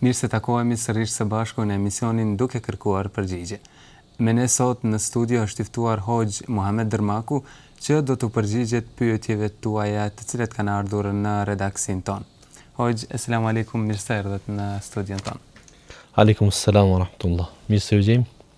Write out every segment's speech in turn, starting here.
Mirë se takohemi sërish së bashku në emisionin Duke Kërkuar Përgjigje. Me ne sot në studio është i ftuar Hoxhë Muhamet Dërmaku, që do t'u përgjigjet pyetjeve tuaja të cilat kanë ardhur në redaksinë tonë. Hoxhë, Eselamu Alejkum, mirë se erdhët në studion tonë. Alejkum Eselam Wa Rahmetullah. Mirë se ju gjejmë.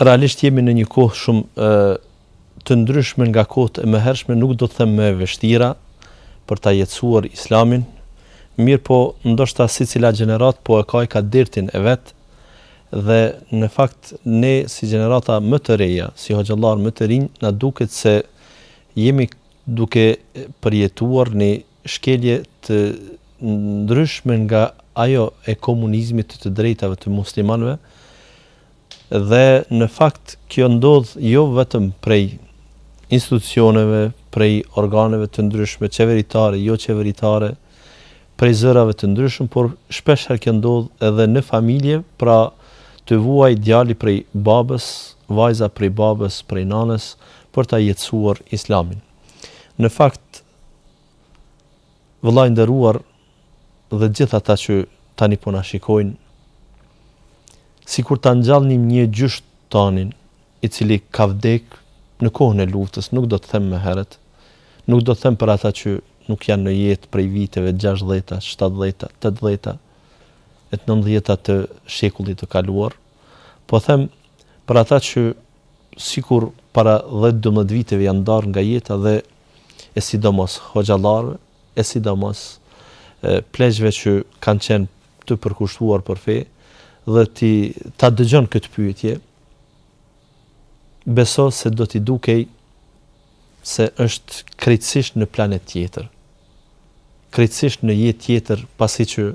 Realisht jemi në një kohë shumë të ndryshme nga kohët e mëhershme, nuk do të them më e vështira për ta jetësuar Islamin, mirëpo ndoshta sicila gjeneratë po e ka e ka dertin e vet dhe në fakt ne si gjenerata më të reja, si hoxhallarë më të rinj na duket se jemi duke përjetuar një shkelje të ndryshme nga ajo e komunizmit të të drejtave të muslimanëve dhe në fakt kjo ndodh jo vetëm prej institucioneve, prej organeve të ndryshme qeveritare, jo qeveritare, prej zërave të ndryshëm, por shpesh herë kjo ndodh edhe në familje, pra të vuajë djali prej babës, vajza prej babës, prej nanës, për ta jetësuar Islamin. Në fakt, Vëlla i nderuar dhe gjithë ata që tani po na shikojnë, sikur ta ngjallnim një gjysh tanin, i cili ka vdek në kohën e luftës, nuk do të them më herët, nuk do të them për ata që nuk janë në jetë prej viteve gjashtëdhjetë, shtatëdhjetë, tetëdhjetë e të nëntëdhjeta të shekullit të kaluar, po them për ata që sikur para dhjetë, dymbëdhjetë viteve janë ndarë nga jeta dhe e sidomos hoxhallarëve, e sidomos pleqve që kanë qenë të përkushtuar për fe dhe t'i ta dëgjon këtë pyetje beso se do t'i dukej se është krejtësisht në planet tjetër krejtësisht në jetë tjetër pasi që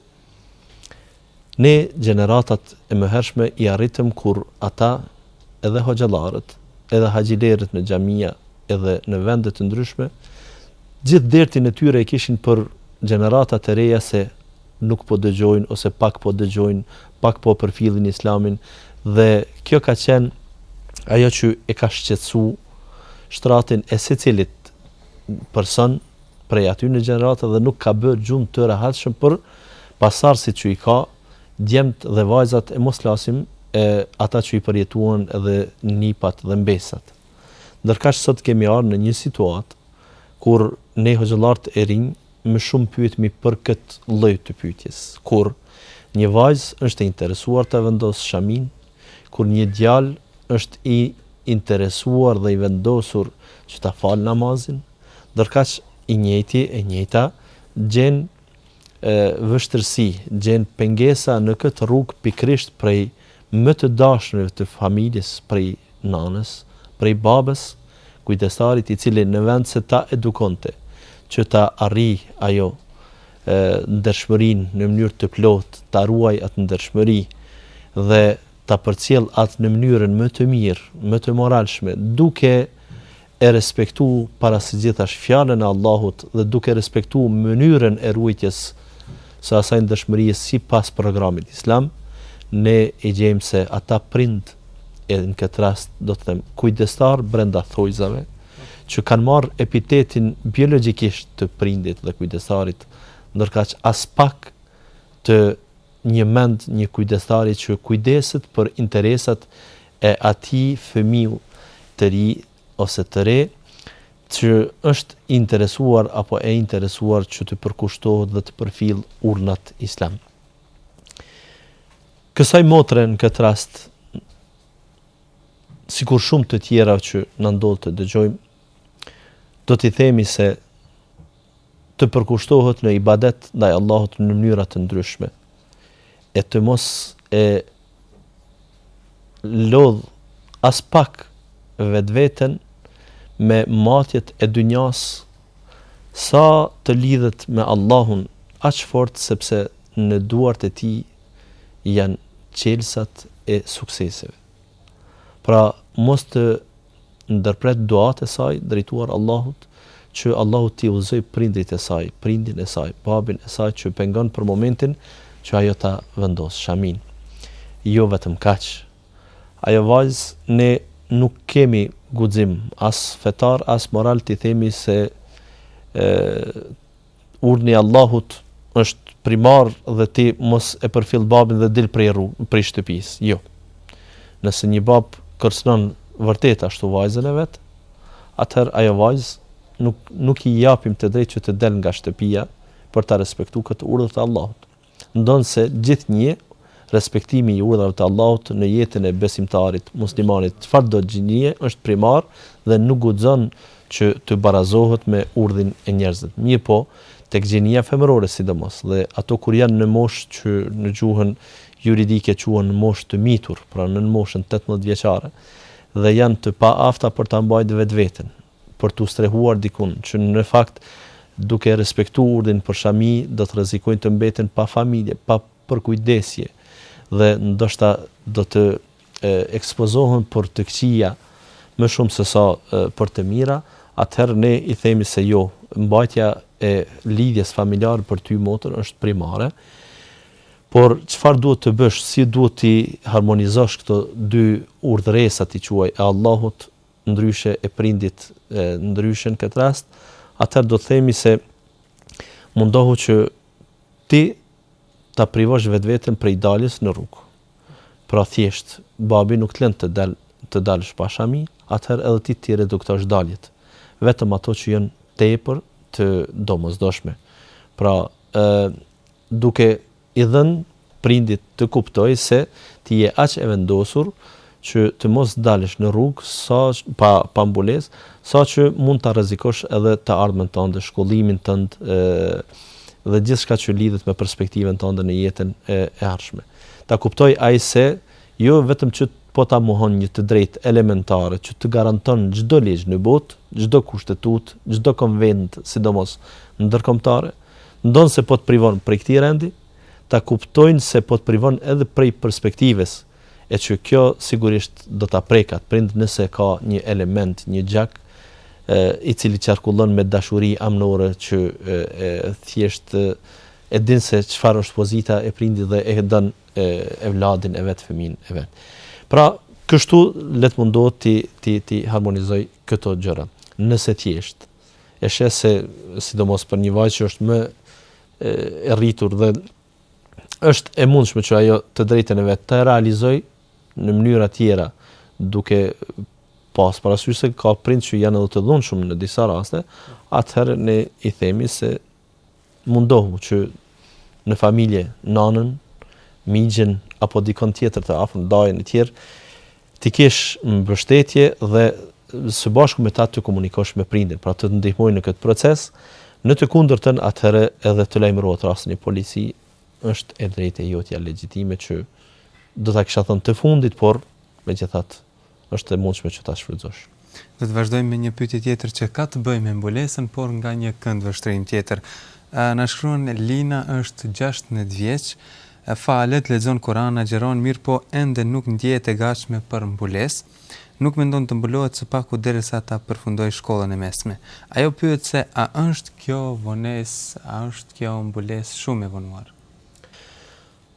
Ne gjeneratat e mëhershme i arritëm kur ata edhe hoxhallarët edhe haxhilerët në xhamia edhe në vende të ndryshme gjithë dertin e tyre e kishin për gjeneratat e reja se nuk po dëgjojnë ose pak po dëgjojnë pak po përfillin islamin dhe kjo ka qenë ajo që e ka shqetësu shtratin e secilit person prej atyne gjeneratave dhe nuk ka bë gjumë të rehatshëm për pasardhësit që i ka, djemt dhe vajzat e mos flasim e ata që i përjetuan edhe nipat dhe mbesat. Ndërkaq sot kemi ardhur në një situatë kur ne hoxhallarët e rinj më shumë pyetemi për këtë lloj të pyetjes, kur një vajzë është e interesuar të vendosë shaminë, kur një djalë është i interesuar dhe i vendosur që ta falë namazin, Ndërkaq i njëjti, e njëjta, gjen vështirësi, gjen pengesa në këtë rrugë pikërisht prej më të dashurve të familjes, prej nanës, prej babës, kujdestarit i cili në vend se ta edukonte që ta arrijë ajo ndershmërinë në mënyrë të plotë, ta ruajë atë ndershmëri dhe ta përcjellë atë në mënyrën më të mirë, më të moralshme, duke e respektu para së gjithash fjalën e Allahut dhe duke respektu mënyrën e ruajtjes së asaj ndershmërie sipas programit islam, ne i gjejmë se ata prind e në këtë rast do të them kujdestar brenda thojzave që kanë marrë epitetin biologjikisht të prindit dhe kujdestarit, ndërkaq aspak të njëmend një kujdestari që kujdeset për interesat e atij fëmiu të ri ose të re që është i interesuar apo e interesuar që të përkushtohet dhe të përfillë urdhnat islam. Kësaj motre në këtë rast, sikur shumë të tjera që na ndodh të dëgjojmë, do t'i themi se të përkushtohet në ibadet ndaj Allahut në mënyra të ndryshme e të mos e lodh aspak vetveten me matjet e dynjasë sa të lidhet me Allahun aq fort sepse në duart e tij janë çelësat e sukseseve pra mos të ndërpret duatë e saj drejtuar Allahut që Allahu t'i udhëzojë prindërit e saj, prindin e saj, babin e saj që pengon për momentin që ajo ta vendosë shaminë. Jo vetëm kaq. Ajo vajzë ne nuk kemi guxim as fetar as moral t'i themi se Urdhni i Allahut është primar dhe ti mos e përfill babin dhe dil prej rrugë, prej shtëpisë. Jo. Nëse një bab kërcënon vërtet ashtu vajzën e vet, atëherë ajo vajzë nuk nuk i japim të drejtë që të del nga shtëpia për ta respektuar këtë urdhër të Allahut. Ndonëse gjithnjë respektimi i urdhrave të Allahut në jetën e besimtarit, muslimanit, çfarëdo gjinie, është primar dhe nuk guxon që të barazohet me urdhrin e njerëzve. Mirëpo, tek gjinia femërore sidomos, dhe ato kur janë në moshë që në gjuhën juridike quhen moshë të mitur, pra nën moshën tetëmbëdhjetë vjeçare, dhe janë të paafta për ta mbajtë vetveten, për t'u strehuar dikun, që në fakt, duke respektu urdhrin për shami, do të rrezikojnë të mbeten pa familje, pa përkujdesje dhe ndoshta do të ekspozohen për të këqija më shumë se sa për të mira, atëherë ne i themi se jo, mbajtja e lidhjes familjare për ty motër është primare. Por çfarë duhet të bësh, si duhet t'i harmonizosh këto dy urdhëresa ti quaj e Allahut ndryshe e prindit e ndryshe në këtë rast, atëherë do të themi se mundohu që ti ta privosh vetveten prej daljes në rrugë. Pra thjesht, babi nuk të lën të dal të dalësh pa shami, atëherë edhe ti t'i reduktosh daljet. Vetëm ato që janë tepër të domosdoshme. Pra, ë duke i dhënë prindit të kuptojë se ti je aq e vendosur që të mos dalësh në rrugë sa pa pa mbulesë, sa që mund ta rrezikosh edhe të ardhmen tënde, shkollimin tënd dhe gjithçka që lidhet me perspektiven tënde në jetën e e ardhshme. Ta kuptojë ai se jo vetëm që po ta mohon një të drejtë elementare që të garanton çdo ligj në botë, çdo kushtetutë, çdo konventë, sidomos ndërkombëtare, Ndonëse po të privon prej këtij rendi, ta kuptojnë se po të privon edhe prej perspektivës, e që kjo sigurisht do ta prekë atë prind nëse ka një element, një gjak, i cili qarkullon me dashuri amnore që thjesht e din se çfarë është pozita e prindit dhe e don evladin e vet, fëmin e vet. Pra, kështu le të mundohet t'i t'i t'i harmonizojë këto gjëra. Nëse thjesht e sheh se sidomos për një vajzë që është më e rritur dhe është e mundshme që ajo të drejtën e vet ta realizojë në mënyra tjera, duke pas parasysh se ka prind që janë edhe të dhunshëm në disa raste, atëherë ne i themi se Mundohu që në familje nanën, mixhën apo dikon tjetër të afërm, dajën e tjerë, t'i kesh mbështetje dhe së bashku me ta të komunikosh me prindin, pra të të ndihmojë në këtë proces, në të kundërtën atëherë edhe të lajmërohet rasti në polici, është e drejtë e jotja legjitime që do ta kisha thënë të fundit, por megjithatë është e mundshme që ta shfrytëzosh. Do të vazhdojmë me një pyetje tjetër që ka të bëjë me mbulesën, por nga një këndvështrim tjetër. Na shkruan Lina është gjashtëmbëdhjetë vjeç, falet, lexon Kur'an, agjëron, mirëpo ende nuk ndjehet e gatshme për mbulesë. Nuk mendon të mbulohet së paku derisa ta përfundojë shkollën e mesme. Ajo pyet se a është kjo vonesë, a është kjo mbulesë shumë e vonuar.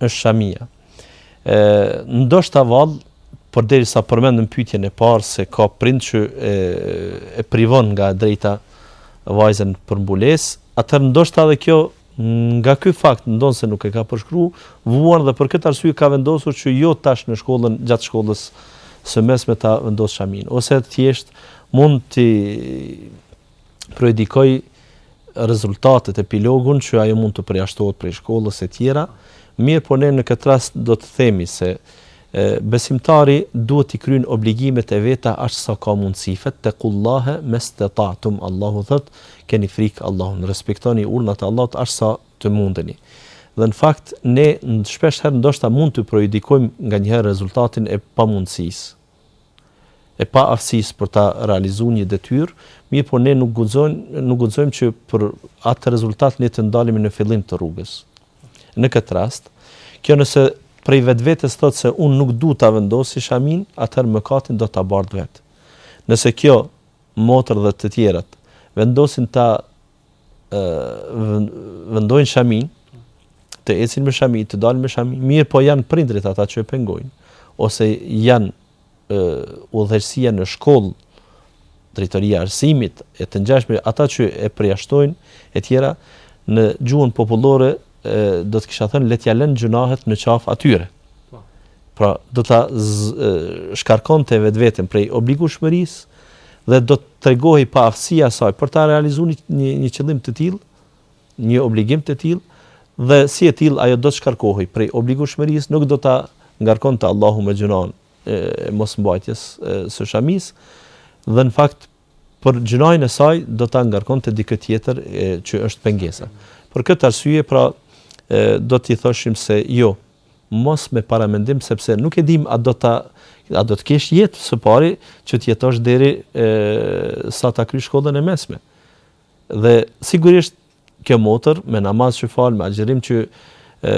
është shamia. Ë ndoshta vallë përderisa përmendëm pyetjen e parë se ka prind që e, e privon nga e drejta vajzën për mbulesë, atëherë ndoshta edhe kjo nga ky fakt ndonëse nuk e ka përshkru, vuan dhe për këtë arsye ka vendosur që jo tash në shkollën gjatë shkollës së mesme ta vendos shaminë, ose thjesht mund të prejudikojë rezultatet epilogun që ajo mund të përjashtohet prej shkollës e tjera, mirëpo ne në këtë rast do të themi se besimtari duhet t'i kryen obligimet e veta aq sa ka mundësi fettekullahe mesteta'tum Allahu thotë keni frikë Allahun respektoni urnat e Allahut aq sa të mundeni dhe në fakt ne shpeshherë ndoshta mund të prejudikojmë nganjëherë rezultatin e pamundësisë e paaftësisë për ta realizuar një detyrë, mirëpo ne nuk guxojmë, nuk guxojmë që për atë rezultat ne të ndalemi në fillim të rrugës. Në këtë rast, kjo nëse prej vetvetes thotë se unë nuk dua ta vendosi shaminë, atëherë mëkatin do ta bart vetë. Nëse kjo motër dhe të tjerat vendosin ta vendojnë shaminë, të ecin me shami, të dalin me shami, mirëpo janë prindërit ata që e pengojnë, ose janë udhëheqësia në shkollë, drejtoria e arsimit, e të ngjashme, ata që e përjashtojnë, e tjera, në gjuhën popullore, do të kisha thënë, le t'ia lënë gjynahet në qafë atyre. Pra, do ta shkarkonte vetveten prej obligueshmërisë dhe do të tregohej paaftësia e saj për ta realizuar një një qëllim të tillë, një obligim të tillë, dhe si e tillë ajo do të shkarkohej prej obligueshmërisë, nuk do ta ngarkonte Allahu me gjynahun e mosmbajtjes së shamisë, dhe në fakt për gjynahun e saj do ta ngarkonte dikë tjetër që është pengesa. Për këtë arsye pra do t'i thoshim se jo, mos me paramendim sepse nuk e dimë a do ta a do të kesh jetë së pari që të jetosh deri e, sa ta krysh shkollën e mesme. Dhe sigurisht kjo motër me namaz që fal, me agjërim që e,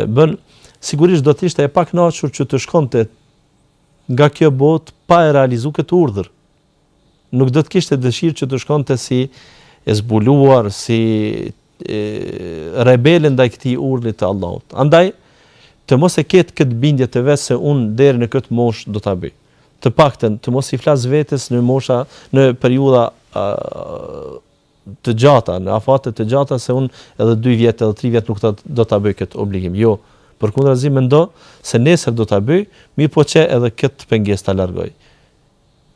bën, sigurisht do të ishte e pakënaqur që të shkonte nga kjo botë pa e realizuar këtë urdhër. nuk do të kishte dëshirë që të shkonte si e zbuluar, si e, rebele ndaj këtij urni të Allahut. Andaj, të mos e ketë këtë bindje te vetja se unë deri në këtë moshë do ta bëj. Të paktën të mos i flas vetes në mosha në periudha të gjata, në afate të gjata se unë edhe 2 vjet edhe 3 vjet nuk ta, do ta bëj këtë obligim. Jo, përkundrazi mendo se nesër do ta bëj, mirëpo qe edhe këtë pengesë ta largoj.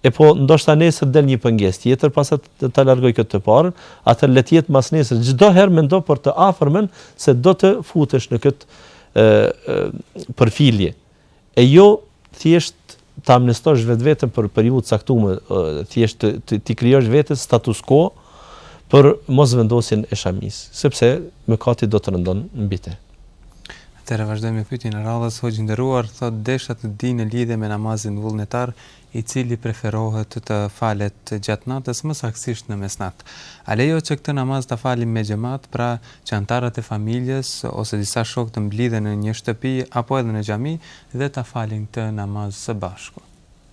Epo, ndoshta nesër del një pengesë tjetër, pasi ta largoj këtë të parën, atëherë le të jetë masnesër. Çdo herë mendo për të afërmen se do të futesh në këtë përfillje. E jo thjesht ta amnistosh vetveten për periudhë të caktuar, thjesht t'i krijosh vetes status quo për mosvendosjen e shamisë, sepse mëkati do të rëndon mbi të. Atëherë vazhdojmë me pyetjen e radhës, hoxhë i nderuar, thotë desha të di në lidhje me namazin vullnetar, i cili preferohet të falet gjatë natës, më saktësisht në mesnatë. A lejohet që këtë namaz ta falim me xhemat, pra që anëtarët e familjes ose disa shokë të mblidhen në një shtëpi apo edhe në xhami dhe ta falin këtë namaz së bashku?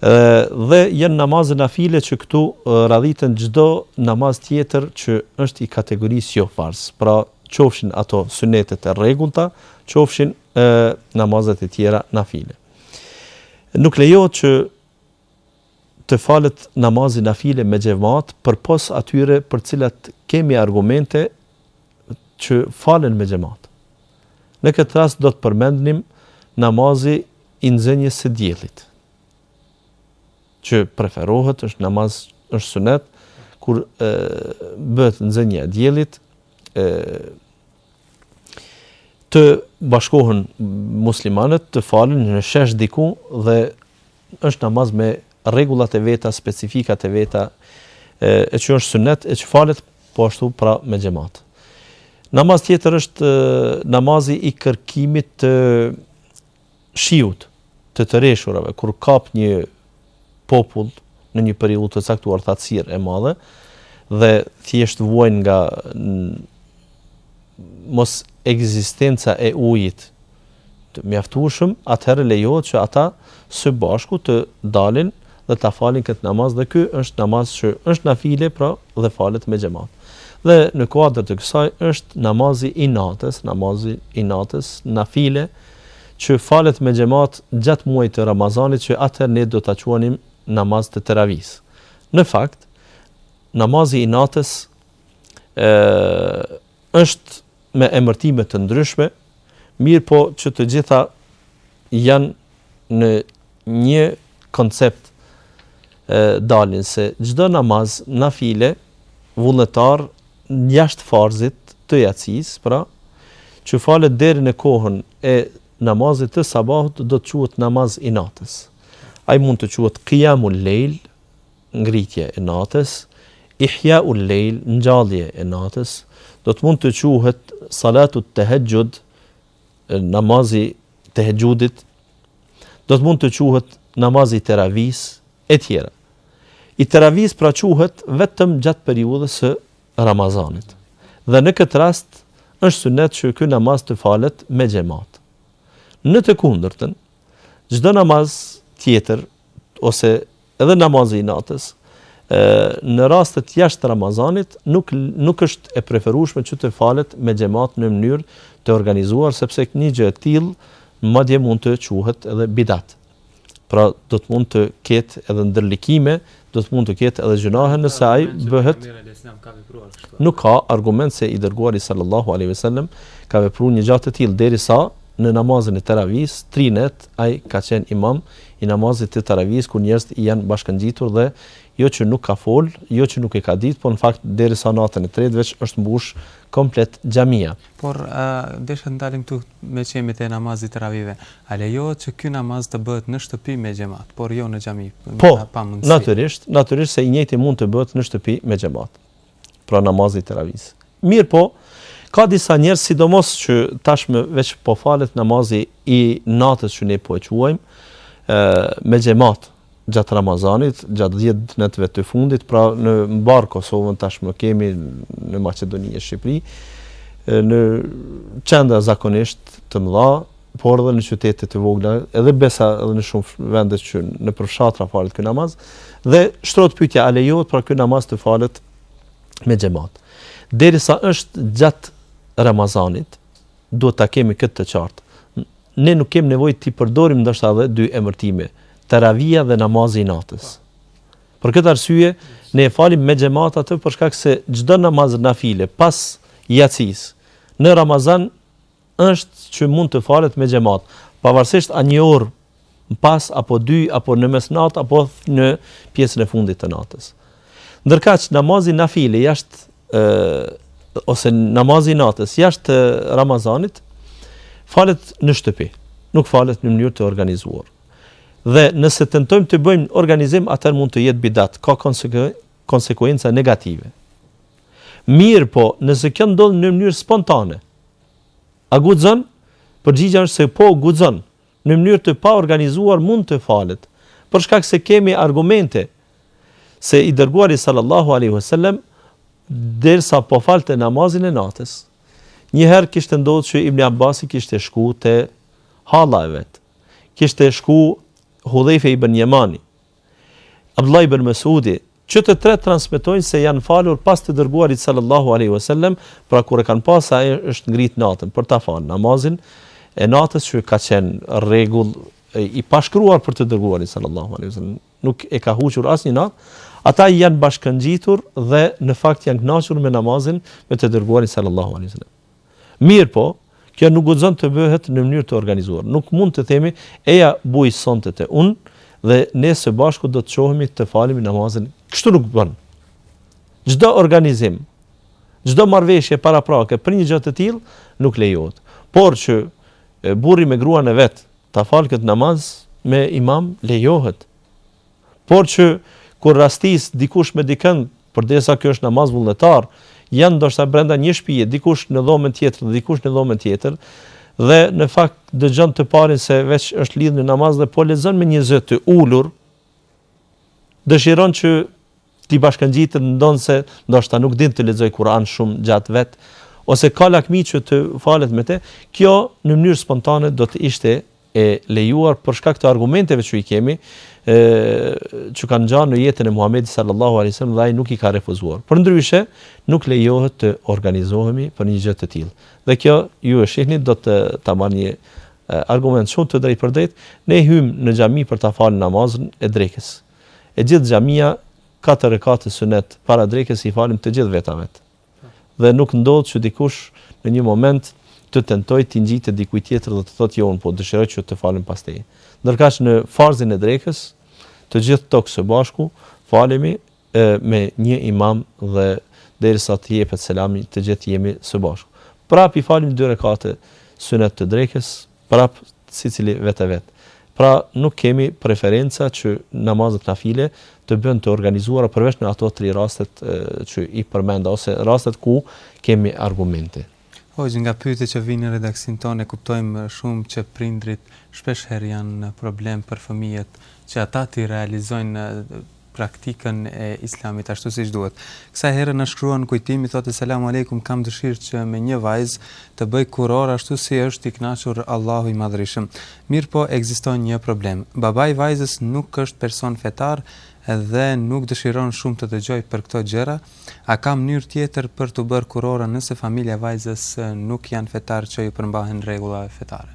Dhe janë namaze nafile që këtu radhiten çdo namaz tjetër që është i kategorisë jo farz. Pra, qofshin ato synetet e rregullta, qofshin e, namazet e tjera nafile. Nuk lejohet që të falet namazi nafile me xhemat përpos atyre për cilat kemi argumente që falen me xhemat. Në këtë rast do të përmendnim namazi I nxënies së diellit që preferohet është namaz është sunet kur bëhet nxënia e diellit të bashkohen muslimanët të falen në shesh diku dhe është namaz me rregullat e veta specifikat e veta e që është sunet e që falet po ashtu pra me xhemat namaz tjetër është namazi i kërkimit të shiut të të reshurave kur kap një popull në një periudhë të caktuar thatësirë e madhe dhe thjesht vuajnë nga mosekzistenca e ujit të mjaftueshëm, atëherë lejohet që ata së bashku të dalin dhe ta falin këtë namaz dhe ky është namaz që është nafile pra dhe falet me xhemat. Dhe në kuadër të kësaj është namazi i natës, namazi i natës nafile që falet me xhemat gjatë muajit të Ramazanit që atë ne do ta quanim namaz të teravisë. Në fakt, namazi i natës ë Është me emërtime të ndryshme, mirëpo që të gjitha janë në një koncept dalin se çdo namaz nafile vullnetar jashtë farzit të jacisë, pra që falet deri në kohën e namazit të sabahut do të quhet namaz i natës. Ai mund të quhet kijamul lejl, Ngritje e natës, Ihja'ul lejl, Ngjallje e natës, do të mund të quhet Salatut Tehexhud, Namazi i Tehexhudit, do të mund të quhet Namazi i Teravisë, e tjera. I Teravisë pra quhet vetëm gjatë periudhës së Ramazanit. Dhe në këtë rast është sunnet që ky namaz të falet me xhemat. Në të kundërtën, çdo namaz tjetër ose Edhe namazi i natës, në rastet jashtë Ramazanit, nuk nuk është e preferueshme që të falet me xhemat në mënyrë të organizuar, sepse një gjë e tillë madje mund të quhet edhe bidat. Pra, do të mund të ketë edhe ndërlikime, do të mund të ketë edhe gjynahe nëse ai bëhet Nuk ka argument se i dërguari sallallahu alejhi ve sellem ka vepruar një gjë të tillë derisa në namazin e teravisë, tri net, ai ka qenë imam i namazit të taravisë kur njerëzit i janë bashkëngjitur dhe jo që nuk ka fol, jo që nuk e ka ditë, por në fakt derisa natën e tretë veç është mbush komplet xhamia. Por ë desha të ndalim këtu meqë jemi te namazi i taravive, a lejohet që ky namaz të bëhet në shtëpi me xhemat, por jo në xhami, nga pamundësia? Po, natyrisht, natyrisht se i njëjti mund të bëhet në shtëpi me xhemat. pra namazi i teravisë. Mirëpo, ka disa njerëz sidomos që tashmë veç po falet namazi i natës që ne po e quajmë ë me xhamat gjatë Ramazanit, gjatë 10 netëve të fundit, pra në mbarë Kosovën tashmë kemi në Maqedoni e Shqipëri në qendra zakonisht të mëdha por edhe në qytete të vogla, edhe besa edhe në shumë vende nëpër fshatra falet ky namaz, dhe shtrohet pyetja a lejohet pra ky namaz të falet me xhamat. Derisa është gjatë Ramazanit, duhet ta kemi këtë të qartë. Ne nuk kemi nevojë të përdorim ndoshta edhe dy emërtime, taravia dhe namazi i natës. Për këtë arsye ne e falim me xhamat atë për shkak se çdo namaz nafile pas jacisë në Ramazan është që mund të falet me xhemat, pavarësisht a një orë më pas apo dy apo në mesnatë apo në pjesën e fundit të natës. Ndërkaq namazi nafile jashtë ë ose namazi i natës jashtë Ramazanit falet në shtëpi, nuk falet në mënyrë të organizuar. Dhe nëse tentojmë të bëjmë organizim, atëherë mund të jetë bidat, ka konsekuenca negative. Mirëpo, nëse kjo ndodh në mënyrë spontane, A guxon? Përgjigja është se po, guxon. Në mënyrë të paorganizuar mund të falet, për shkak se kemi argumente se i Dërguari sallallahu alejhi ve sellem derisa po falte namazin e natës. Një herë kishte ndodh që Ibn Abbasi kishte shku te halla e vet. Kishte shku Hudhejfe ibn Jemani, Abdullah ibn Mes'udi, që të tre transmetojnë se janë falur pas të Dërguarit sallallahu alejhi ve sellem, pra kur e kanë pa se ai është ngrit natën për ta falë namazin e natës që ka qenë rregull i pashkruar për të Dërguarin sallallahu alejhi ve sellem, nuk e ka huqur asnjë natë, ata i janë bashkangjitur dhe në fakt janë kënaqur me namazin me të Dërguarin sallallahu alejhi ve sellem. Mirëpo, kjo nuk guxon të bëhet në mënyrë të organizuar. Nuk mund të themi, Eja buj sonte te unë dhe ne së bashku do të çohemi të falim namazin. Kështu nuk bën. Çdo organizim, çdo marrëveshje paraprake për një gjë të tillë nuk lejohet. Por që burri me gruan e vet ta falë këtë namaz me imam lejohet. Por që kur rastis dikush me dikënd, përderisa ky është namaz vullnetar, janë ndoshta brenda një shpie, dikush në dhomën tjetër dhe dikush në dhomën tjetër, dhe në fakt dëgjon të parin se veç është lidhur në namaz dhe po lexon me një zë të ulur, dëshiron që t'i bashkangjitet ndonëse ndoshta nuk din të lexojë Kur'an shumë gjatë vet ose ka lakmi që të falet me të, kjo në mënyrë spontane do të ishte e lejuar për shkak të argumenteve që i kemi, e, që kanë ngjarë në jetën e Muhamedit sallallahu alaihi wasallam dhe ai nuk i ka refuzuar. Përndryshe, nuk lejohet të organizohemi për një gjë të tillë. Dhe kjo ju e shihni do ta marr një argument shumë të drejtpërdrejtë, ne hyjmë në xhami për ta falë namazin e drekës. E gjithë xhamia katër rekate sunet para drekës i falim të gjithë vetavet. Dhe nuk ndodh që dikush në një moment të tentojë t'i ngjitet dikujt tjetër dhe të thotë jo unë po dëshiroj që të falem pas teje. Ndërkaq në farzin e drekës të gjithë tok së bashku falemi me një imam dhe derisa të jepet selami të gjithë jemi së bashku. Prapë i falim dy rekate sunet të drekës Prapë secili vet e vet. Pra nuk kemi preferenca që namazet nafile të bëhen të organizuara përveç në ato tri rastet që i përmenda ose rastet ku kemi argumente. Hoxhë, nga pyetjet që vijnë në redaksinë tonë e kuptojmë shumë që prindërit shpesh herë janë në problem për fëmijët që ata t'i realizojnë praktikën e Islamit ashtu siç duhet. Kësaj here na shkruan Kujtimi thotë Selam Alejkum kam dëshirë që me një vajzë të bëj kurorë ashtu si është i kënaqur Allahu i Madhërishëm. Mirëpo ekziston një problem. Babai i vajzës nuk është person fetar dhe nuk dëshiron shumë të dëgjojë për këto gjëra, a ka mënyrë tjetër për t'u bërë kurora nëse familja e vajzës nuk janë fetarë që iu përmbahen rregullave fetare?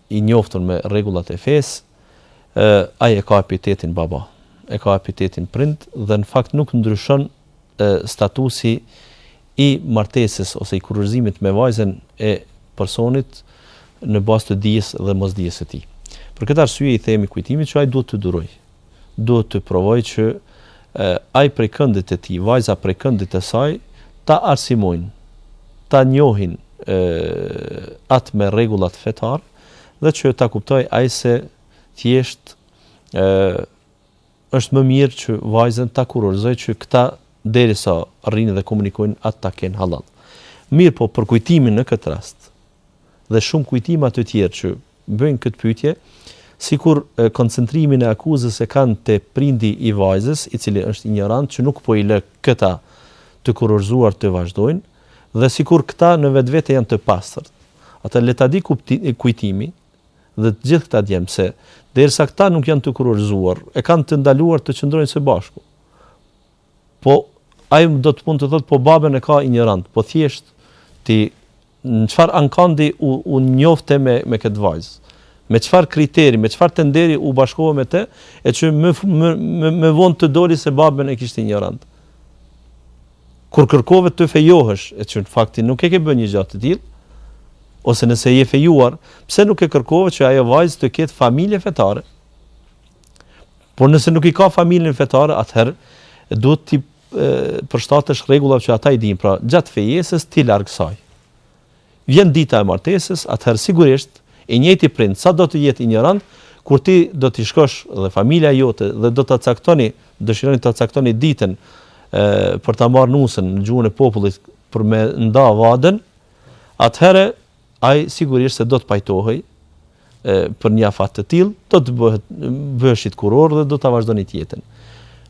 i njoftur me rregullat e fesë, ai e ka epitetin baba, e ka epitetin prind dhe në fakt nuk ndryshon statusi i martesës ose i kurorëzimit me vajzën e personit në bazë të dijes dhe mosdijes së tij. Për këtë arsye i themi Kujtimit që ai duhet të durojë. duhet të provojë që ai prej këndit të tij, vajza prej këndit të saj, ta arsimojnë, ta njohin atë me rregullat fetare dhe që ta kuptojë ai se thjesht është më mirë që vajzën ta kurorëzojë që këta derisa rrinë dhe komunikojnë atë ta kenë hallall. Mirëpo për Kujtimin në këtë rast dhe shumë Kujtima të tjerë që bëjnë këtë pyetje, sikur koncentrimin e akuzës e kanë te prindi i vajzës, i cili është injorant që nuk po i lë këta të kurorëzuar të vazhdojnë, dhe sikur këta në vetvete janë të pastërt. Atë le ta di Kujtimi dhe të gjithë këta djem se derisa këta nuk janë të kurorëzuar, e kanë të ndaluar të qëndrojnë së bashku. Po ai do të mund të thotë po babën e ka injorant, po thjesht ti në çfarë ankandi u u njofte me me këtë vajzë? Me çfarë kriteri, me çfarë tenderi u bashkove me të, e që më më më vonë të doli se babën e kishte injorant? Kur kërkove të fejohesh, e që në fakti nuk e ke bë një gjë të tillë, ose nëse je fejuar, pse nuk e kërkove që ajo vajzë të ketë familje fetare? Por nëse nuk i ka familjen fetare, atëherë duhet t'i përshtatesh rregullave që ata i dinë, pra gjatë fejesës ti larg saj. Vjen dita e martesës, atëherë sigurisht i njëjti prind sado të jetë injorant, kur ti do të shkosh dhe familja jote dhe do ta caktoni, dëshironi ta caktoni ditën për ta marrë nusen në gjuhën e popullit për me nda vadën, atëherë Ai sigurisht se do të pajtohej për një afat të tillë, do të bëheshit kurorë dhe do ta vazhdonit jetën.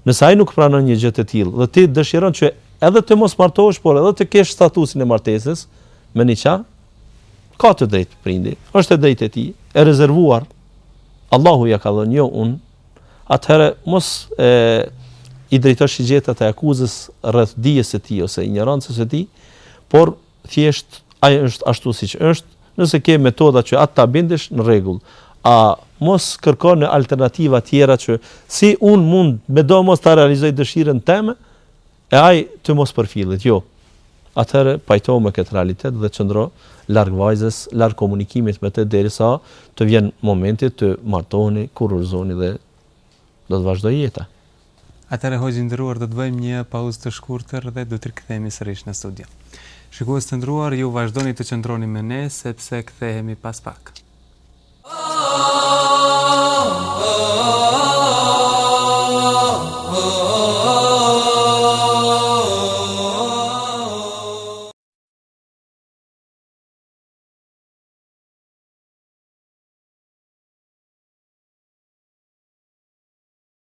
Nëse ai nuk pranon një gjë të tillë dhe ti dëshiron që edhe të mos martohesh, por edhe të kesh statusin e martesës me niqa, ka të drejtë prindi, është e drejtë e tij, e rezervuar. Allahu ia ka dhënë jo unë. Atëherë mos i drejto shigjetat e akuzës rreth dijes së tij ose injorancës së tij, por Thjesht ai është ashtu siç është, nëse ke metoda që atë ta bindesh në rregull. Ama mos kërko alternativa tjera që si unë medoemos ta realizoj dëshirën teme, e ai të mos përfillet, jo. Atëherë pajtohu me këtë realitet dhe qëndro larg vajzës, larg komunikimit me të derisa të vjen momenti të martoheni, kurorëzoheni dhe do të vazhdojë jeta. Atëherë hoxhë i nderuar do të bëjmë një pauzë të shkurtër dhe do të rikthehemi sërish në studio. Shikues të nderuar, ju vazhdoni të qëndroni me ne sepse kthehemi pas pak.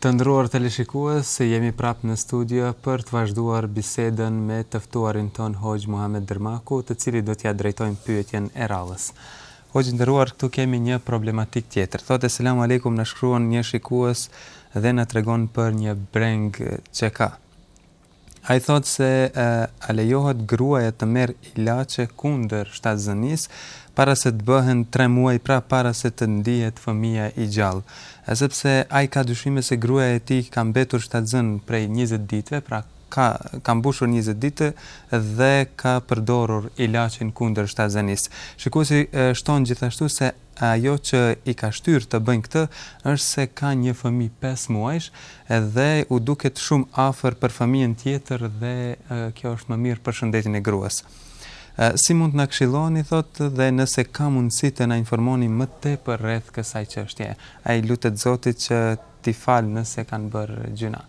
Të nderuar teleshikues, jemi prapë në studio për të vazhduar bisedën me të ftuarin tonë Hoxhë Muhamet Dermaku, të cilit do t'ia drejtojmë pyetjen e radhës. Hoxhë i nderuar, këtu kemi një problematikë tjetër. Thotë Selam Alejkum, na shkruan një shikues dhe na tregon për një brengë që ka. Ai thotë se a lejohet gruaja të merr ilaçe kundër shtatzënisë para se të bëhen tre muaj pra para se të ndihet fëmija i gjallë. Sepse ai ka dyshime se gruaja e tij ka mbetur shtatzënë prej njëzet ditëve pra ka ka mbushur njëzet ditë dhe ka përdorur ilaçin kundër shtatzënisë. Shikuesi shton gjithashtu se Ajo që i ka shtyrë të bëjnë këtë është se ka një fëmijë pesë muajsh dhe u duket shumë afër për fëmijën tjetër dhe kjo është më mirë për shëndetin e gruas. Si mund të na këshilloni, thotë, dhe nëse ka mundësi të na informoni më tepër rreth kësaj çështje. Ai lutet Zotit që t'i falë nëse kanë bërë gjynah.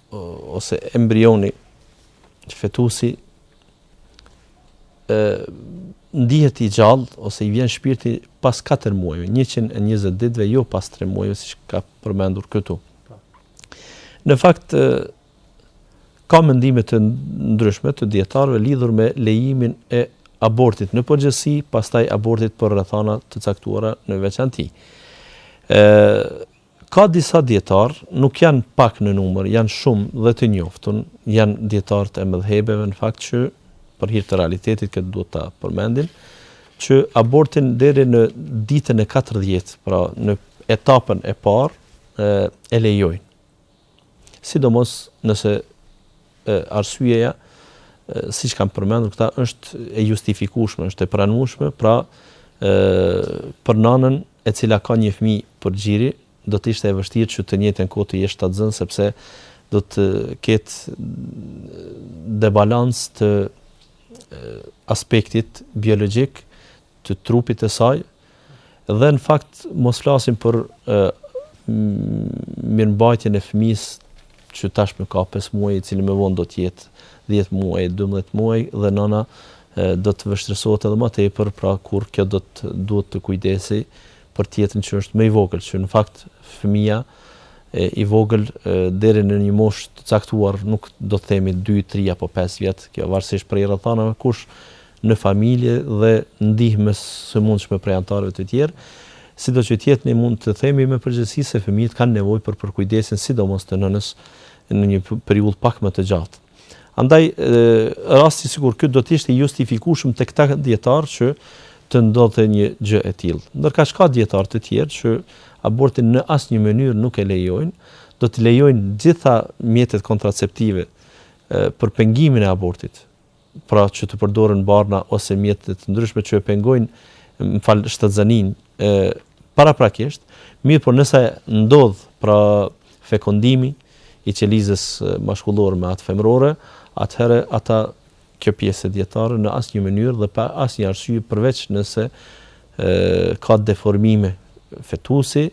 ose embrioni fetusi ë ndihet i gjallë ose i vjen shpirti pas 4 muajve, 120 ditëve, jo pas 3 muajve siç ka përmendur këtu. Po. Në fakt ka mendime të ndryshme të dijetarëve lidhur me lejimin e abortit në përgjithësi, pastaj abortit për rrethana të caktuara në veçanti. Ë Ka disa dijetarë, nuk janë pak në numër, janë shumë dhe të njoftun, janë dijetarët e medhhebeve në fakt që, për hir të realitetit këtë duhet ta përmendim, që abortin deri në ditën e katërdhjetë, pra në etapën e parë, e lejojnë. Sidomos nëse arsyeja siç kanë përmendur këta është e justifikueshme, është e pranueshme, pra për nanën e cila ka një fëmijë për gjiri, do të ishte e vështirë që të njëjtën kohë të jetë shtatzënë sepse do të ketë debalans të aspektit biologjik të trupit të saj Dhe në fakt mos flasim për mirëmbajtjen e fëmisë që tashmë ka pesë muaj, i cili më vonë do të jetë dhjetë muaj, dymbëdhjetë muaj dhe nëna do të vështirësohet edhe më tepër, pra kur kjo do të duhet të kujdesi për tjetrin që është më i vogël, që në fakt fëmija i vogël deri në një moshë të caktuar nuk do të themi 2, 3 apo 5 vjet, kjo varësisht prej rrethanave kush në familje dhe ndihmës së mundshme prej anëtarëve të tjerë. Sido që të jetë, ne mund të themi me përgjegjësi se fëmijët kanë nevojë për përkujdesin sidomos të nënës në një periudhë pak më të gjatë. Andaj, rasti sikur ky do të ishte i justifikueshëm te këta dijetarë që të ndodhte një gjë e tillë. Ndërkaq ka dijetarë të tjerë që abortin në asnjë mënyrë nuk e lejojnë, do të lejojnë gjitha mjetet kontraceptive për pengimin e abortit. pra që të përdoren barna ose mjete të ndryshme që e pengojnë më fal shtatzëninë paraprakisht, mirëpo nëse ndodh pra fekondimi i qelizës mashkullore me atë femërore, atëherë ata kjo pjesë dijetarëve në asnjë mënyrë dhe pa asnjë arsye përveç nëse ë ka deformime fetusi,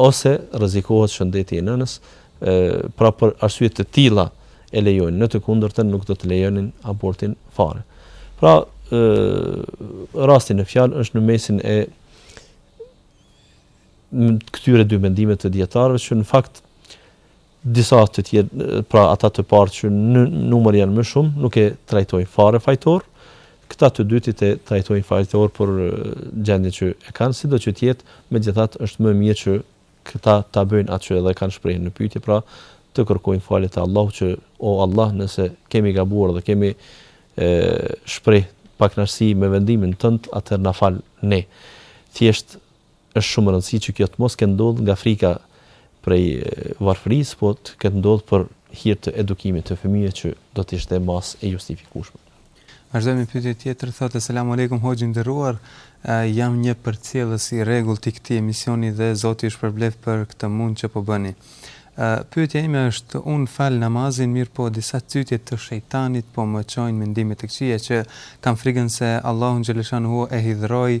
ose rrezikohet shëndeti i nënës, pra për arsye të tilla e lejojnë, në të kundërtën nuk do të lejonin abortin fare. Pra, rasti në fjalë është në mesin e këtyre dy mendimeve të dijetarëve që në fakt Disa të tjerë, pra ata të parë që në numër janë më shumë, nuk e trajtojnë fare fajtor. Këta të dytit e trajtojnë fajtor për gjendjen që e kanë, sido që të jetë, megjithatë është më mirë që këta ta bëjnë atë që edhe kanë shprehë në pyetje, pra të kërkojnë falje te Allahu që o Allah nëse kemi gabuar dhe kemi shpreh pakënaqësi me vendimin tënd, atëherë na fal ne. Thjesht Është shumë me rëndësi që kjo të mos ketë ndodhë nga frika prej varfërisë, por të ketë ndodhë për hir të edukimit të fëmijëve që do të ishte masë e justifikueshme. Vazhdojmë me pyetje tjetër, thotë selam alejkum hoxhë i nderuar, jam një përcjellës i rregullt i këtij emisioni dhe Zoti ju shpërbleftë për këtë mund që po bëni. Pyetja ime është, unë fal namazin, mirëpo disa cytje të shejtanit po më çojnë mendime të këqija që kam frikën se Allahu xheleshanuhu e hidhroi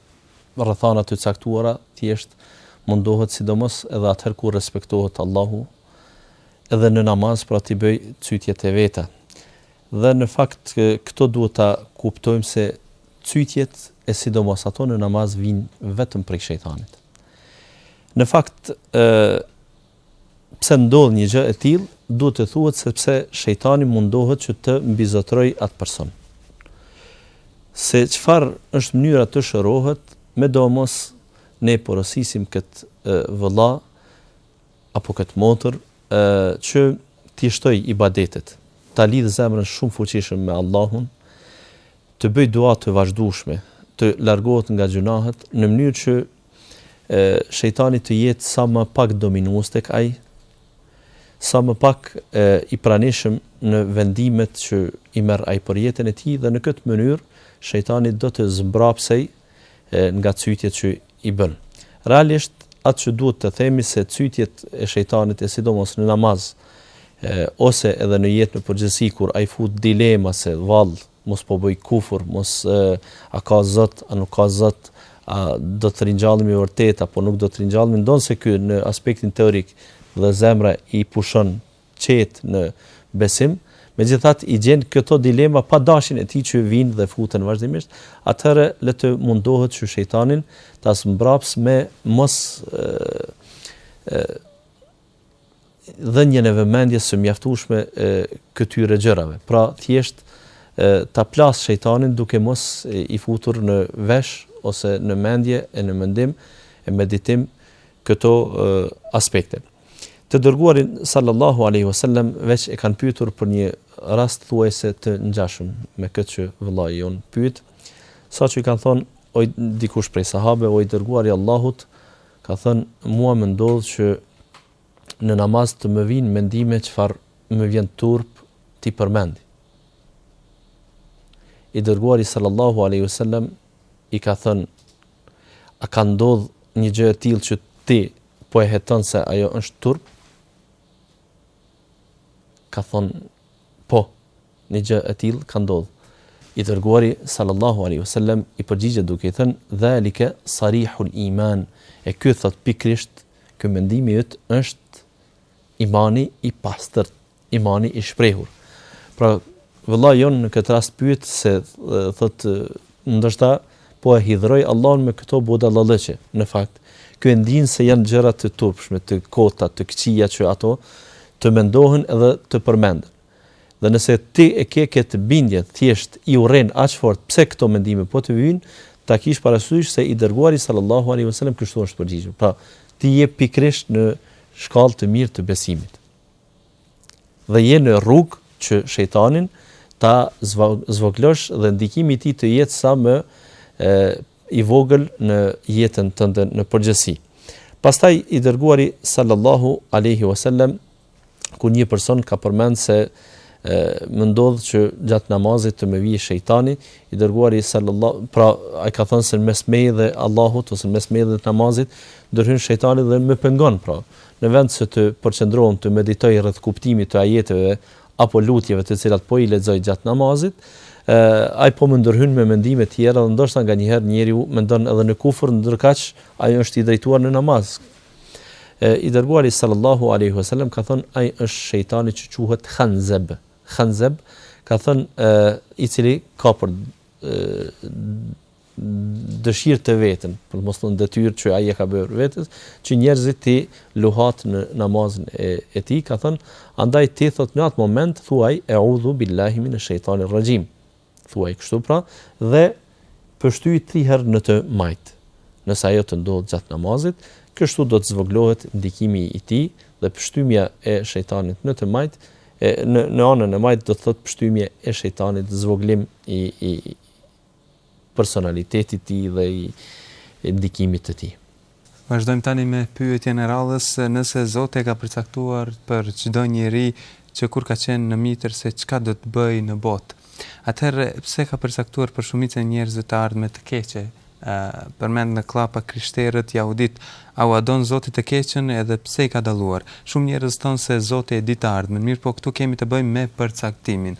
rrethana të caktuara, thjesht mundohet sidomos edhe atëherë kur respektohet Allahu edhe në namaz pra t'i bëjë cytjet e veta. Dhe në fakt këto duhet ta kuptojmë se cytjet e sidomos ato në namaz vijnë vetëm prej shejtanit. Në fakt ë Pse ndodh një gjë e tillë, duhet të thuhet sepse shejtani mundohet që të mbizotërojë atë person. Se çfarë është mënyra të shërohet, medomos ne porosisim këtë vëlla apo këtë motër që t'i shtojë ibadetet, ta lidhë zemrën shumë fuqishëm me Allahun, të bëjë dua të vazhdueshme, të largohet nga gjynahet në mënyrë që e, shejtani të jetë sa më pak dominues tek ai, sa më pak e, i pranishëm në vendimet që i merr ai për jetën e tij dhe në këtë mënyrë shejtani do të zmbrapsej nga cytjet që i bën. Realisht atë që duhet të themi se cytjet e shejtanit e sidomos në namaz e, ose edhe në jetë në përgjithësi kur ai fut dilema se vallë Mos po bëj kufur, mos a ka Zot, a nuk ka Zot, a do të ringjallemi vërtet apo nuk do të ringjallemi, ndonëse ky në aspektin teorik dhe zemra i pushon qetë në besim, megjithatë i gjen këto dilema pa dashjen e tij që vijnë dhe futen vazhdimisht, atëherë le të mundohet që shejtanin ta zmbrapsë me mos dhënien e vëmendjes së mjaftueshme këtyre gjërave. Pra, thjesht ta plasë shejtanin duke mos i futur në vesh ose në mendje e në mendim e meditim këto aspekte. Të dërguarin sallallahu alaihi wasallam veç e kanë pyetur për një rast thuajse të ngjashëm me këtë që vëllai jonë pyet, saqë i kanë thonë o dikush prej sahabëve o i dërguari i Allahut Ka thënë, Mua më ndodh që në namaz të më vijnë mendime çfarë më vjen turp t'i përmend. I Dërguari sallallahu alejhi ve sellem i ka thënë, A ka ndodh një gjë e tillë që ti po e heton se ajo është turp? Ka thënë, Po, një gjë e tillë ka ndodhë. I Dërguari, sallallahu alejhi ve sellem, i përgjigjet duke i thënë, Dhalika sarihul iman, e ky, thotë, pikërisht, ky mendimi yt është imani i pastërt, imani i shprehur. Pra, vëllai jonë në këtë rast pyet se, thotë, Ndoshta po e hidhëroj Allahun me këto budallallëqe. Në fakt, ky e ndin se janë gjëra të turpshme, të kota, të këqija që ato të mendohen edhe të përmenden. Dhe nëse ti e ke këtë bindje, thjesht i urren aq fort pse këto mendime po të vijnë, ta kish parasysh se i Dërguari sallallahu alejhi ve selem kështu është përgjigjur. Pra, ti je pikërisht në shkallë të mirë të besimit. dhe je në rrugë që shejtanin ta zvogëlosh dhe ndikimi i tij të jetë sa më i vogël në jetën tënde në përgjithësi. Pastaj i dërguari sallallahu alaihi wasallam kur një person ka përmend se më ndodh që gjatë namazit të më vijë shejtani, i dërguari sallallahu, pra ai ka thënë se në mes meje dhe Allahut ose në mes meje dhe namazit ndërhyn shejtani dhe më pengon pra. Në vend se të përqendrohem të meditoj rreth kuptimit të ajeteve apo lutjeve të cilat po i lexoj gjatë namazit, ai po më ndërhyn me mendime të tjera dhe ndoshta nganjëherë njeriu mendon edhe në kufër ndërkaq ai është i drejtuar në namaz. I dërguari sallallahu alaihi wasallam ka thënë ai është shejtani që quhet Khanzeb. Khanzeb ka thënë i cili ka për dëshirë të vetën, për të mos thënë detyrë që ai e ka bërë vetes, që njerëzit t'i luhatë në namazin e, e tij, ka thënë, andaj ti thotë në atë moment thuaj eudhu billahi mine shejtani rraxhim. Thuaj kështu pra dhe pështy tri herë në të majtë. Nëse ajo të ndodh gjatë namazit, kështu do të zvogëlohet ndikimi i tij dhe pështymja e shejtanit në të majtë, e, në në anën e majtë do të thotë pështymje e shejtanit, zvogëlim i i personalitetit të tij dhe i ndikimit të tij. Vazhdojmë tani me pyetjen e radhës, nëse Zoti e ka përcaktuar për çdo njeri që kur ka qenë në mitër se çka do të bëjë në botë, atëherë pse ka përcaktuar për shumicën e njerëzve të ardhme të keqe? Përmend në klapa krishterët jahuditë, a ua don Zoti të keqen edhe pse i ka dalluar? Shumë njerëz thonë se Zoti e di të ardhmen, mirëpo këtu kemi të bëjmë me përcaktimin.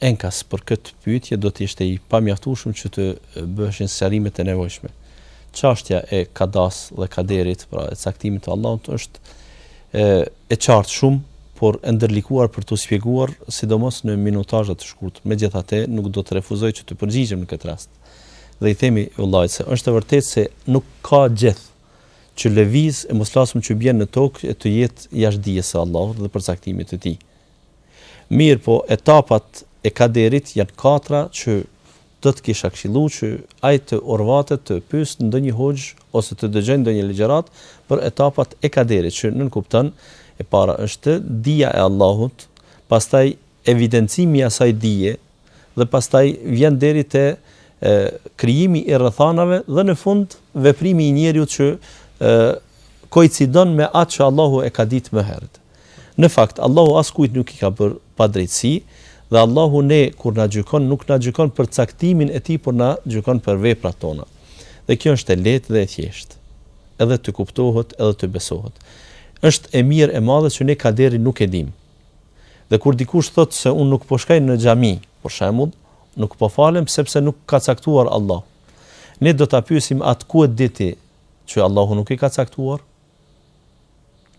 Enkas për këtë pyetje do të ishte i pamjaftueshëm që të bëheshin sqarimet e nevojshme. Çështja e kadasë dhe kaderit, pra e caktimit të Allahut është e e qartë shumë, por e ndërlikuar për t'u shpjeguar, sidomos në minutazhe të shkurtë. Megjithatë, nuk do të refuzoj që të përgjigjem në këtë rast. Dhe i themi vëllait se është e vërtetë se nuk ka gjeth që lëviz e mos flasim që bjen në tokë e të jetë jashtë dijes së Allahut dhe përcaktimit të Tij. Mirëpo etapat e kaderit janë katra që do ta kisha këshillu që ai të orvatet të pyesë ndonjë hoxhë ose të dëgjojë ndonjë ligjëratë për etapat e kaderit që nënkupton e para është dija e Allahut pastaj evidencimi i asaj dije dhe pastaj vjen deri te krijimi i rrethanave dhe në fund veprimi i njeriut që koincidon me atë që Allahu e ka ditë më herët. Në fakt, Allahu askujt nuk i ka bërë padrejtësi, dhe Allahu ne kur na gjykon nuk na gjykon për caktimin e tij por na gjykon për veprat tona. Dhe kjo është e lehtë dhe e thjeshtë edhe të kuptohet edhe të besohet. Është e mirë e madhe që ne kaderin nuk e dimë. Dhe kur dikush thotë se unë nuk po shkoj në xhami, për shembull, nuk po falem sepse nuk ka caktuar Allahu. Ne do ta pyesim atë ku e di ti që Allahu nuk i ka caktuar?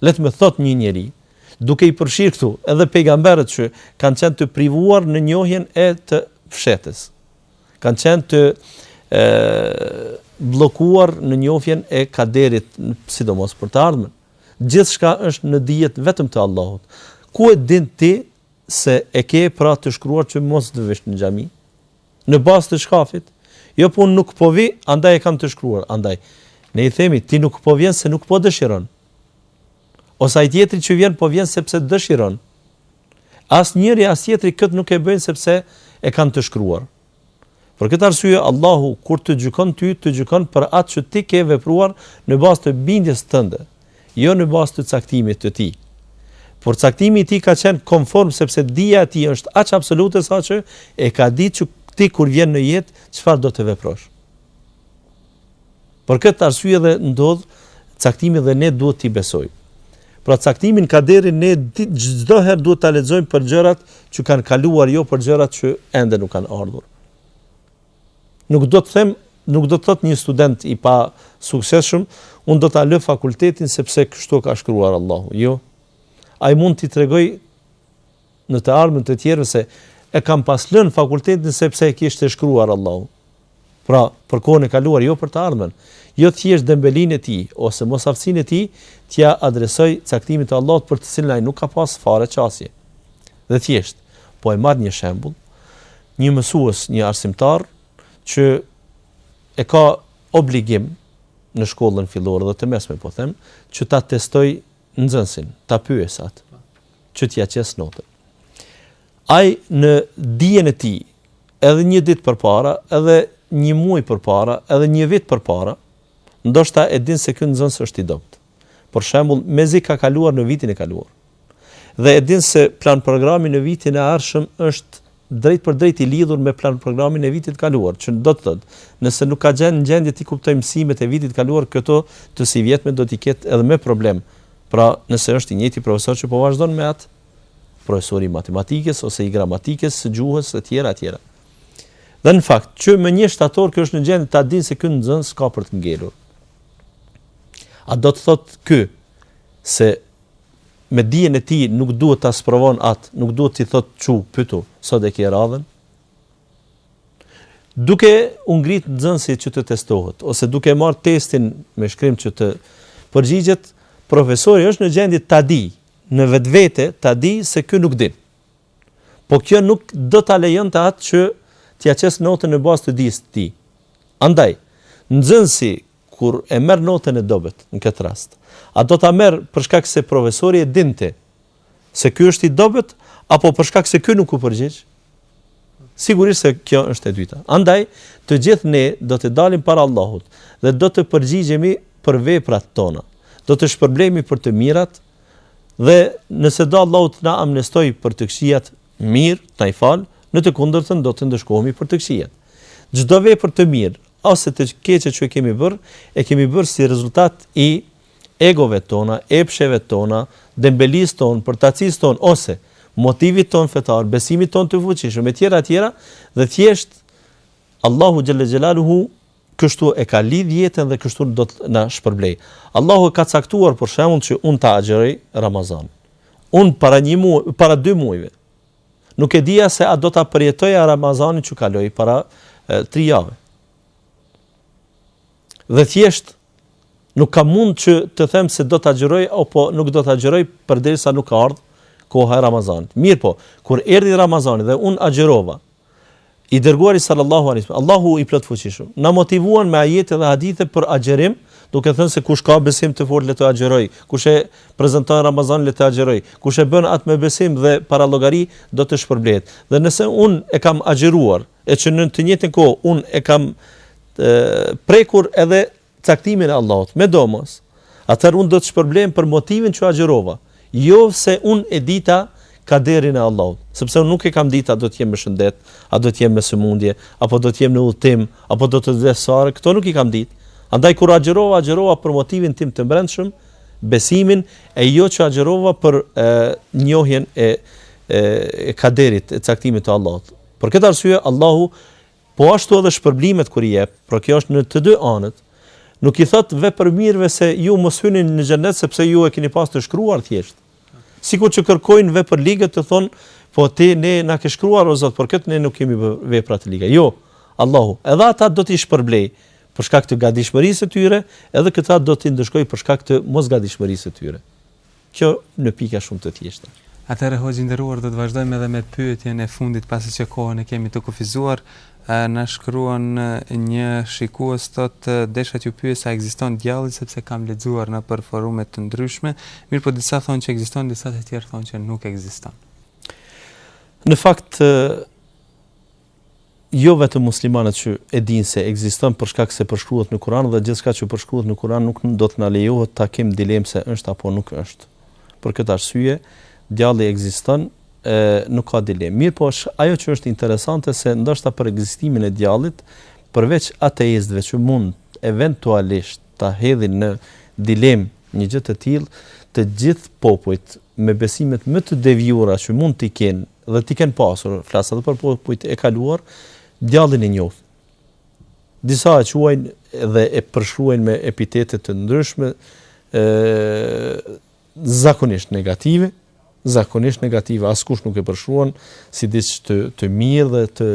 Le të më thotë një njeri, duke i përfshirë këtu edhe pejgamberët që kanë qenë të privuar në njohjen e të fshehtës, kanë qenë të e, bllokuar në njohjen e kaderit, sidomos për të ardhmen. Gjithçka është në dije vetëm të Allahut. Ku e din ti se e ke pra të shkruar që mos të vish në xhami? Në bazë të çkahit? Jo po unë nuk po vi, andaj e kam të shkruar, andaj. Ne i themi, ti nuk po vjen se nuk po dëshiron. Ose ai tjetri që vjen po vjen sepse dëshiron. Asnjëri as tjetri këtë nuk e bëjnë sepse e kanë të shkruar. Për këtë arsye Allahu kur të gjykon ty, të gjykon për atë që ti ke vepruar në bazë të bindjes tënde, jo në bazë të caktimit të tij. Por caktimi i tij ka qenë konform sepse dija e tij është aq absolute saqë e ka ditë që ti kur vjen në jetë çfarë do të veprosh. Për këtë arsye dhe ndodh caktimi dhe ne duhet t'i besojmë. Pra caktimin kaderin ne çdo herë duhet ta lexojmë për gjërat që kanë kaluar, jo për gjërat që ende nuk kanë ardhur. Nuk do të them, nuk do të thotë një student i pasuksesshëm, unë do ta lë fakultetin sepse kështu ka shkruar Allahu. Jo. Ai mund t'i tregojë në të ardhmen të tjerëve se e kam pas lënë fakultetin sepse e kishte shkruar Allahu. Pra, për kohën e kaluar, jo për të ardhmen. Jo thjesht dembelinë e tij, ose mosaftësinë e tij, t'ia adresojë caktimit të Allahut për të cilin ai nuk ka pas fare qasje. Dhe thjesht, po e marr një shembull, Një mësues, një arsimtar që e ka obligim në shkollën fillore dhe të mesme, po them, që ta testojë nxënësin, ta pyesë atë, që t'ia qesë notën. Ai në dijen e tij, edhe një ditë përpara, edhe një muaj përpara, edhe një vit përpara, ndoshta e din se ky nxënës është i dobët. Për shembull, mezi ka kaluar në vitin e kaluar. Dhe e din se planprogrami në vitin e ardhshëm është drejtpërdrejt i lidhur me planprogramin e vitit të kaluar, që do të thotë, nëse nuk ka qenë në gjendje t'i kuptojë mësimet e vitit të kaluar, këto të sivjetme do t'i ketë edhe më problem. Pra, nëse është i njëjti profesor që po vazhdon me atë, profesori i matematikës ose i gramatikës, së gjuhës etj etj. Dhe në fakt, që më një shtator ky është në gjendje ta dijë se ky nxënës ka për të ngelur. A do të thotë ky se me dijen e tij nuk duhet ta sprovon atë, nuk duhet t'i thotë çu, pytu, sot e ke radhën? Duke u ngrit nxënësi që të testohet ose duke marr testin me shkrim që të përgjigjet, profesori është në gjendje ta di në vetvete ta di se ky nuk din. Po kjo nuk do ta lejonte atë që t'ia qes notën në bazë të dijes së tij. Andaj, nxënësi Kur e merr notën e dobët në këtë rast, a do ta merr për shkak se profesori e dinte se ky është i dobët apo për shkak se ky nuk u përgjigj? Sigurisht se kjo është e dyta. Andaj, të gjithë ne do të dalim para Allahut dhe do të përgjigjemi për veprat tona. Do të shpërblemi për të mirat dhe nëse do Allahu të na amnestoj për të këqijat, mirë, t'i fal, në të kundërtën do të ndëshkohemi për të këqijat. Çdo vepër të mirë ose të keqe që e kemi bërë, e kemi bërë si rezultat i egove tona, epsheve tona, dembelisë tonë, përtacisë tonë ose motivit tonë fetar, besimit tonë të fuqishëm e tjera e tjera dhe thjesht Allahu xhel-le xhelaluhu kështu e ka lidh jetën dhe kështu do të na shpërblejë. Allahu e ka caktuar për shembull që unë ta agjëroj Ramazanin. Unë para një muaj, para dy muajve. Nuk e dija se a do ta përjetoja Ramazanin që kaloi para e, tri javë. Dhe thjesht nuk kam mund që të them se do ta agjëroj apo nuk do ta agjëroj përderisa nuk ka ardhur koha e Ramazanit. Mirpo, kur erdhi Ramazani dhe unë agjërova, I dërguari sallallahu alaihi wasallam, Allahu i plotfuqishëm, na motivuan me ajete dhe hadithe për agjërim, duke thënë se kush ka besim të fortë le të agjërojë, kush e prezenton Ramazanin le të agjërojë, kush e bën atë me besim dhe parallogari do të shpërblehet. Dhe nëse unë e kam agjëruar, e që në të njëjtën kohë unë e kam prekur edhe caktimin e Allahut, me domos, atëherë unë do të shpërblem për motivin që agjërova, jo se unë e dita kaderin e Allahut, sepse unë nuk e kam ditë a do të jem me shëndet, a do të jem me sëmundje, apo do të jem në udhëtim, apo do të vdes fare, këto nuk i kam ditë. Andaj kur agjërova, agjërova për motivin tim të brendshëm, besimin e jo që agjërova për e, njohjen e e, e kaderit, e caktimit të Allahut. Për këtë arsye Allahu Po ashtu edhe shpërblimet kur i jep, pra kjo është në të dy anët, nuk i thotë vepërmirëve se ju mos hyni në xhenet sepse ju e keni pas të shkruar thjesht. Sikur që kërkojnë vepërligët të thonë, po ti ne na ke shkruar o Zot, për këtë ne nuk kemi vepra të liga. Jo, Allahu, edhe ata do t'i shpërblej për shkak të gadishmërisë së tyre, edhe këta do t'i ndëshkoj për shkak të mosgadishmërisë së tyre. Kjo në pika shumë të thjeshta. Atëherë hoxhë i nderuar do të vazhdojmë edhe me pyetjen e fundit pasi që kohën e kemi të kufizuar. Na shkruan një shikues thotë desha t'ju pyes a ekziston djalli sepse kam lexuar nëpër forume të ndryshme, mirëpo disa thonë që ekziston, disa të tjerë thonë që nuk ekziston. Në fakt jo vetëm muslimanët që e dinë se ekziston për shkak se përshkruhet në Kur'an dhe gjithçka që përshkruhet në Kur'an nuk do të na lejohet ta kemi dilemë se është apo nuk është. Për këtë arsye, djalli ekziston e nuk ka dilemë. Mirëpo ajo që është interesante se ndoshta për ekzistimin e djallit, përveç ateistëve që mund eventualisht ta hedhin në dilemë një gjë të tillë, të gjithë popujt me besimet më të devijuara që mund t'i kenë Dhe t'i kenë pasur, flas edhe për popujt e kaluar, djallin e njohin. Disa e quajnë dhe e përshkruajnë me epitete të ndryshme, zakonisht negative, zakonisht negative, askush nuk e përshkruan si diç të mirë dhe të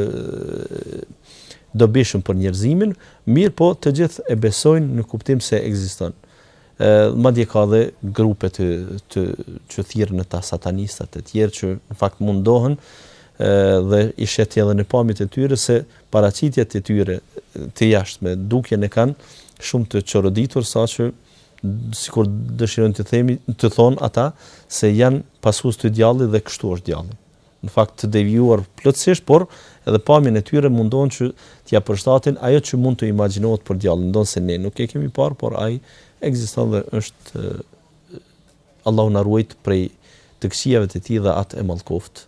dobishëm për njerëzimin, mirëpo të gjithë e besojnë në kuptim se ekziston. Madje ka dhe grupe të të që thirren në ta satanistat e të tjerë që në fakt mundohen dhe i sheh edhe në pamjet e tyre se paraqitjet e tyre të jashtme dukjen e kanë shumë të çoroditur saqë sikur dëshirojnë të themi të thonë ata se janë pasues të djallit dhe kështu është djalli. në fakt të devijuar plotësisht, por edhe pamjen e tyre mundohen që t'ia përshtatin ajo që mund të imagjinohet për djallin, ndonëse ne nuk e kemi parë, por ai ekziston dhe është Allahu na ruajtë prej të këqijave të tij dhe atë e mallkoftë.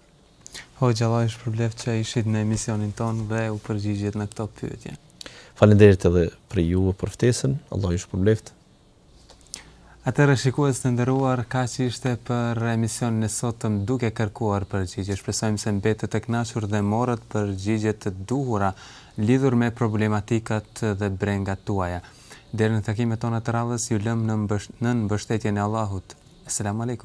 Hoxhë Allahu ju shpërbleftë që ishit në emisionin tonë dhe u përgjigjët në këto pyetje. Faleminderit edhe për ju për ftesën. Allahu ju shpërbleftë. Atëherë shikues të nderuar kaq ishte për emisionin e sotëm duke kërkuar përgjigje. Shpresojmë se mbetët të kënaqur dhe morët përgjigje të duhura lidhur me problematikat dhe brengat tuaja. Deri në takimet tona të radhës ju lëmë nën mbështetjen e Allahut. Esselamu alejkum.